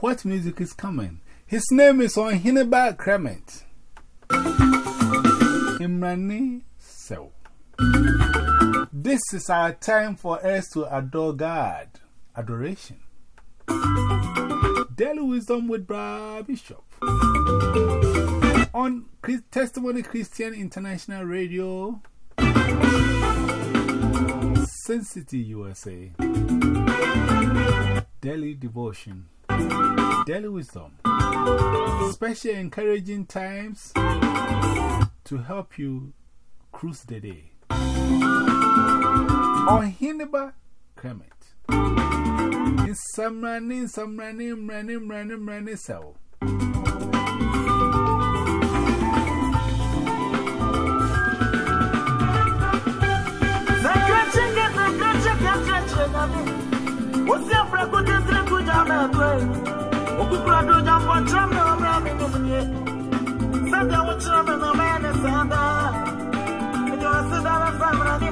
What music is coming? His name is on Hineba Clement. Imrani So. This is our time for us to adore God. Adoration. Daily Wisdom with Bra Bishop. On Testimony Christian International Radio. Sin USA. Daily Devotion. Daily Wisdom. Special encouraging times to help you cruise the day. On Hineba Clement. In some running, some running, running, running, running, so. What's your freckle to drink with your way? Okukura do jam for tram no brami no mnie. Sada wo tram no man sada. Yo samra ni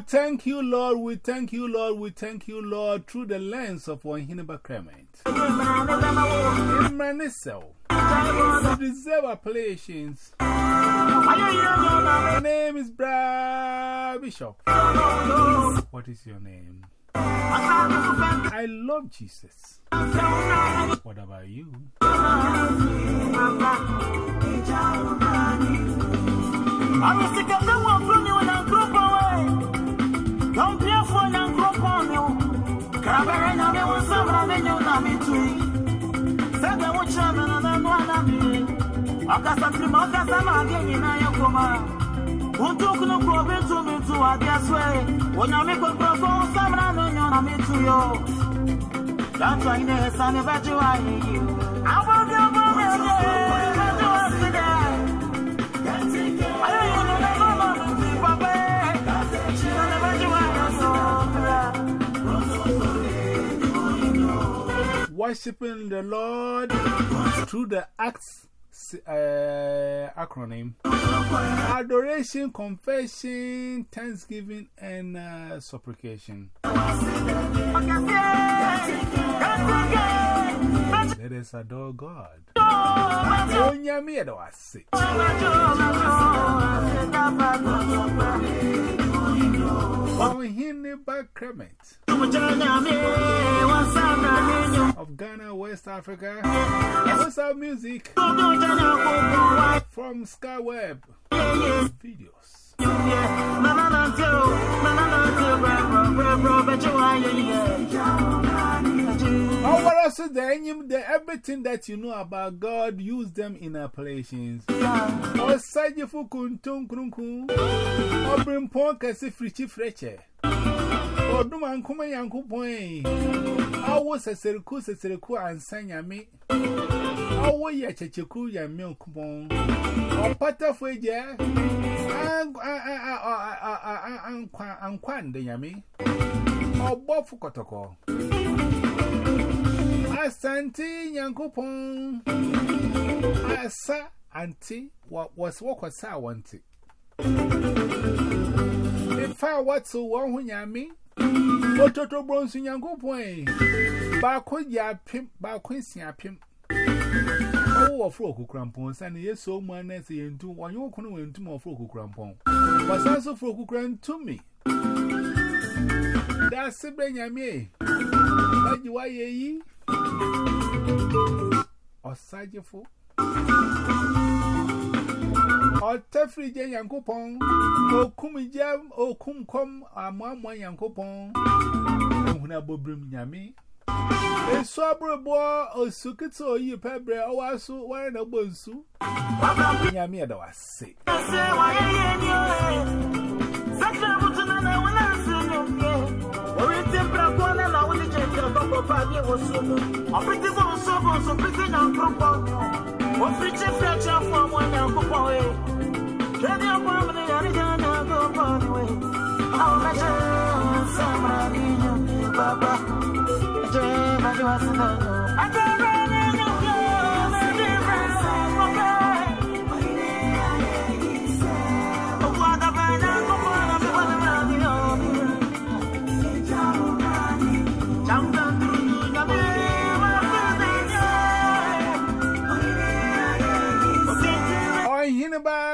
We thank you, Lord. We thank you, Lord. We thank you, Lord, through the lens of Wahineba Clement. Imranisel. You deserve appellations. My name is Bra Bishop. What is your name? I love Jesus. What about you? I'm sick of the one Carabara, I mean, was some ramen you know me too. Said the watch chairman and then one of me. Akasa Primaka Sama again in Ayakoma. Who took no problem to me to a guess way. When I make a proposal, some ramen you know me to you. That's why Worshipping the Lord through the Acts uh, acronym Adoration, Confession, Thanksgiving, and uh, Supplication. Let us adore God. Oh, Hineba Clement Ghana, West Africa. What's our music? From Skyweb Videos. What else is there? The, everything that you know about God, use them in appellations. Or Sajifu Kuntum Krunku, or Brim Ponka Sifrichi Freche. o d u m a n k u m a y a n k u p o i I was a a circle, and a me. I will ya cheku ya milk bone. Or pata for ya. I'm quan the yammy. Or bob for cotoko. Asante Yankupon. Asa, auntie, what was what was I wanted. If I was to one who yammy. Ototo bronze in Yankopon. Bako ya pim Bako in Sia pimp. Oh, a flock crampon, and yes, so my Nancy and two, one you couldn't win two more flock crampon. Was also flock grand to me. That's a Benyame. But you are ye or sajiful. Otefri je yankupon. Okum jam, okum kom, amamwa yankupon. Mhuna bobrim nyami. E sobre bo, osukito oyi pebre, owasu, ware na bonsu. Nyami ya da wase. Nase wa yeye nyo e. Sakra mutuna na wana sinyo e. Kona na wuli jenja babo bagi wosumu Opriti bo usobo, so priti na nkropo Ofriche frecha fwa mwana kupo e I'm Baba, dream I was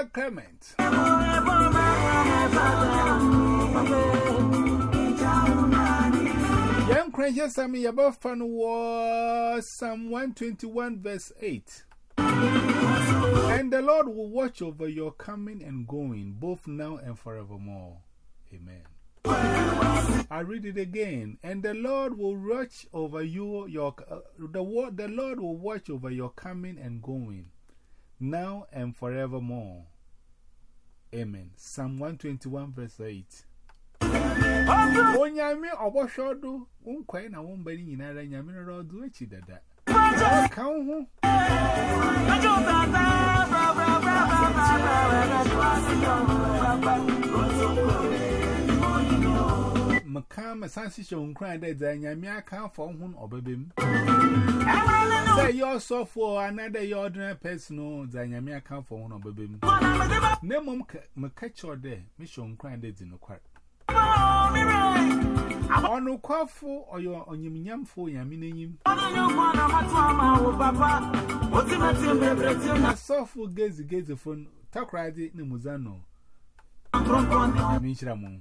Clement. Young Cransha Sammy Yabafan was Psalm 121, verse 8. And the Lord will watch over your coming and going, both now and forevermore. Amen. I read it again. And the Lord will watch over you, your, uh, the, the Lord will watch over your coming and going, now and forevermore. Amen. Psalm 121, verse 8. Onyame oboshodo unkwai na wombari nyinara nyame rodo echi dada. Ka hu. Makam Sansishon cried that the Yamia can't form one or baby. You're so for another ordinary person, the Yamia can't form one or baby. No mum may catch your day, Mission cried that in a quack. On a quaffle or your on your yam for Yaminim. I saw for gaze Muzano. I'm on the Mishramun.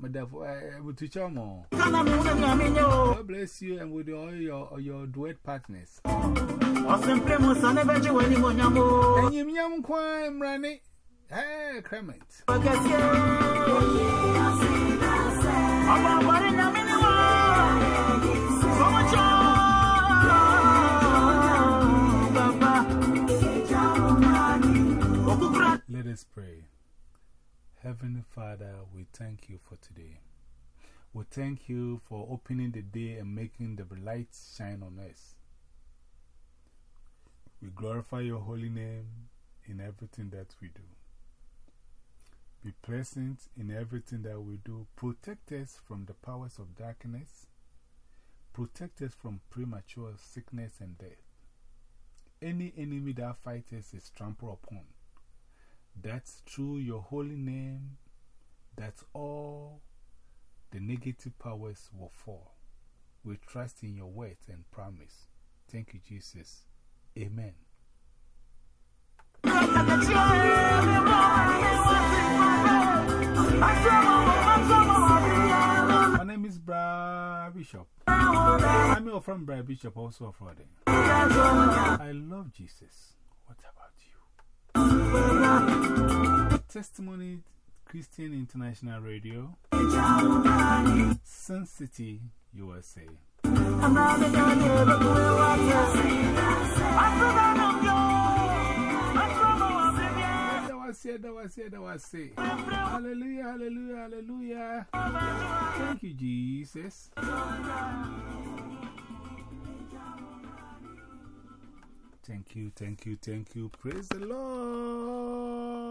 madafo eh butucha mo. Kana mi wuna nyame nyo. God bless you and with all your your duet partners. Osimple mu sane beji weni mo nyamo. Enyim nyam kwa mrane. Eh Clement. Wakasiye. Aba bari nyame ni wa. Somocho. Baba. Okukura. Let us pray. Heavenly Father, we thank you for today. We thank you for opening the day and making the light shine on us. We glorify your holy name in everything that we do. Be present in everything that we do. Protect us from the powers of darkness. Protect us from premature sickness and death. Any enemy that fights us is trampled upon. That's through your holy name, that's all the negative powers will fall. We trust in your word and promise. Thank you, Jesus. Amen. My name is Bra Bishop. I'm your friend Bra Bishop, also a Friday. I love Jesus. What about? Testimony Christian International Radio, Sun City, USA. Hallelujah, hallelujah, hallelujah. Thank you, Jesus. Thank you, thank you, thank you. Praise the Lord.